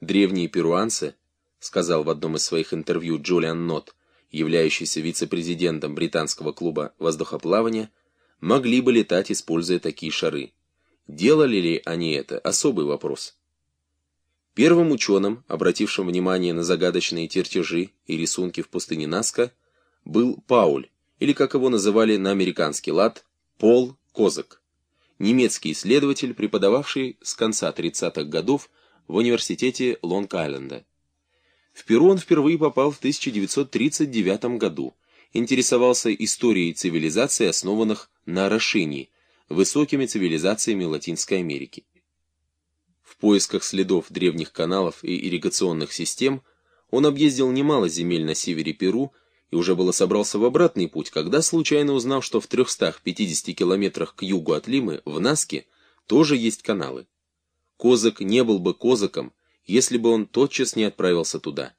Древние перуанцы, сказал в одном из своих интервью Джулиан Нот, являющийся вице-президентом британского клуба воздухоплавания, могли бы летать, используя такие шары. Делали ли они это – особый вопрос. Первым ученым, обратившим внимание на загадочные чертежи и рисунки в пустыне Наска, был Пауль, или как его называли на американский лад, Пол Козак, немецкий исследователь, преподававший с конца 30-х годов в университете Лонг-Айленда. В Перу он впервые попал в 1939 году, интересовался историей цивилизаций, основанных на орошении, высокими цивилизациями Латинской Америки. В поисках следов древних каналов и ирригационных систем он объездил немало земель на севере Перу и уже было собрался в обратный путь, когда случайно узнал, что в 350 километрах к югу от Лимы, в Наске, тоже есть каналы. Козак не был бы Козаком, если бы он тотчас не отправился туда.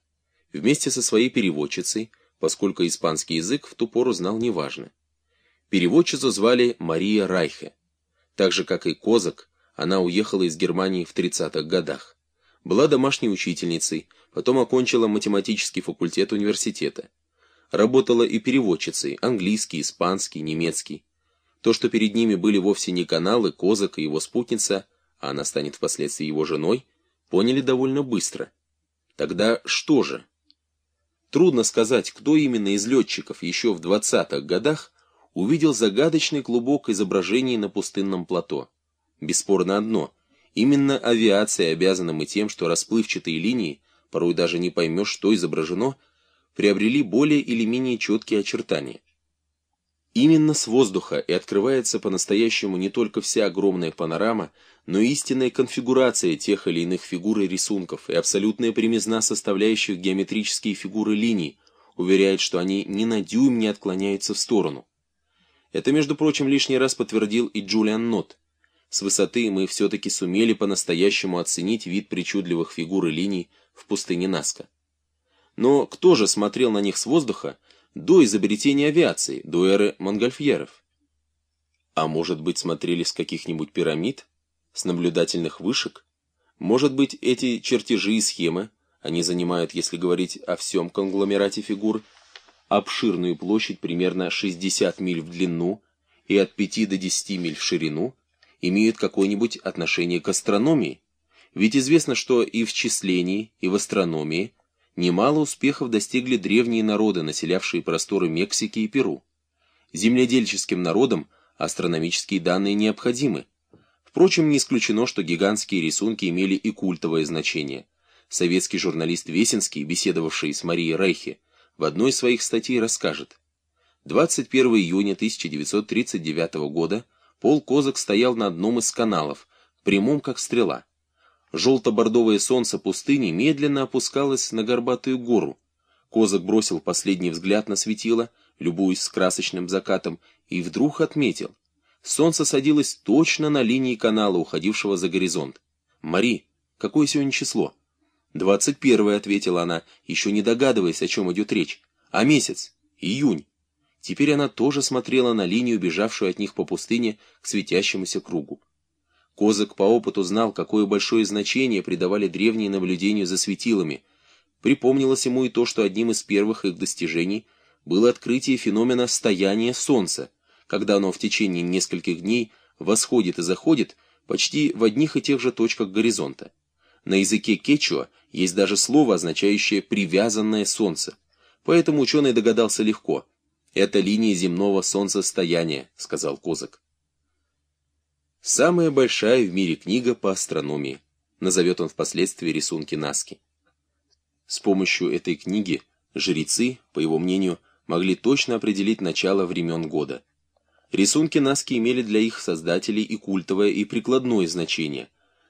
Вместе со своей переводчицей, поскольку испанский язык в ту пору знал неважно. Переводчицу звали Мария Райхе. Так же, как и Козак, она уехала из Германии в 30-х годах. Была домашней учительницей, потом окончила математический факультет университета. Работала и переводчицей, английский, испанский, немецкий. То, что перед ними были вовсе не каналы, Козак и его спутница, а она станет впоследствии его женой, поняли довольно быстро. Тогда что же? Трудно сказать, кто именно из летчиков еще в 20-х годах увидел загадочный клубок изображений на пустынном плато. Бесспорно одно. Именно авиация обязана мы тем, что расплывчатые линии, порой даже не поймешь, что изображено, приобрели более или менее четкие очертания. Именно с воздуха и открывается по-настоящему не только вся огромная панорама, но и истинная конфигурация тех или иных фигур и рисунков и абсолютная примизна составляющих геометрические фигуры линий, уверяет, что они ни на дюйм не отклоняются в сторону. Это, между прочим, лишний раз подтвердил и Джулиан Нот. С высоты мы все-таки сумели по-настоящему оценить вид причудливых фигур и линий в пустыне Наска. Но кто же смотрел на них с воздуха, до изобретения авиации, до эры монгольфьеров. А может быть, смотрели с каких-нибудь пирамид, с наблюдательных вышек? Может быть, эти чертежи и схемы, они занимают, если говорить о всем конгломерате фигур, обширную площадь примерно 60 миль в длину и от 5 до 10 миль в ширину, имеют какое-нибудь отношение к астрономии? Ведь известно, что и в числении, и в астрономии Немало успехов достигли древние народы, населявшие просторы Мексики и Перу. Земледельческим народам астрономические данные необходимы. Впрочем, не исключено, что гигантские рисунки имели и культовое значение. Советский журналист Весенский, беседовавший с Марией Рейхе, в одной из своих статей расскажет. 21 июня 1939 года Пол Козак стоял на одном из каналов, прямом как стрела. Желто-бордовое солнце пустыни медленно опускалось на горбатую гору. Козак бросил последний взгляд на светило, любуясь с красочным закатом, и вдруг отметил. Солнце садилось точно на линии канала, уходившего за горизонт. «Мари, какое сегодня число?» «Двадцать первое», — ответила она, еще не догадываясь, о чем идет речь. «А месяц? Июнь». Теперь она тоже смотрела на линию, бежавшую от них по пустыне к светящемуся кругу. Козак по опыту знал, какое большое значение придавали древние наблюдению за светилами. Припомнилось ему и то, что одним из первых их достижений было открытие феномена стояния Солнца, когда оно в течение нескольких дней восходит и заходит почти в одних и тех же точках горизонта. На языке кечуа есть даже слово, означающее «привязанное солнце». Поэтому ученый догадался легко. «Это линия земного солнцестояния», — сказал Козак. Самая большая в мире книга по астрономии. Назовет он впоследствии рисунки Наски. С помощью этой книги жрецы, по его мнению, могли точно определить начало времен года. Рисунки Наски имели для их создателей и культовое, и прикладное значение.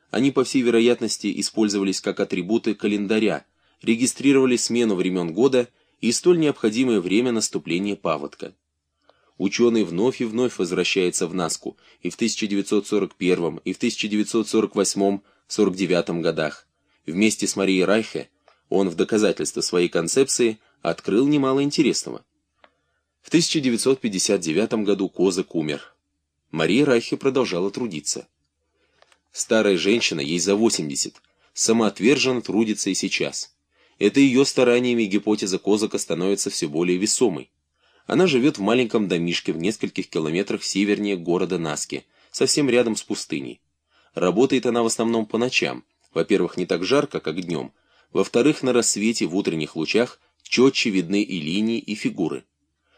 Они, по всей вероятности, использовались как атрибуты календаря, регистрировали смену времен года и столь необходимое время наступления паводка. Ученый вновь и вновь возвращается в Наску и в 1941, и в 1948-49 годах. Вместе с Марией Райхе он в доказательство своей концепции открыл немало интересного. В 1959 году Козак умер. Мария Райхе продолжала трудиться. Старая женщина, ей за 80, самоотверженно трудится и сейчас. Это ее стараниями гипотеза Козака становится все более весомой. Она живет в маленьком домишке в нескольких километрах севернее города Наски, совсем рядом с пустыней. Работает она в основном по ночам. Во-первых, не так жарко, как днем. Во-вторых, на рассвете в утренних лучах четче видны и линии, и фигуры.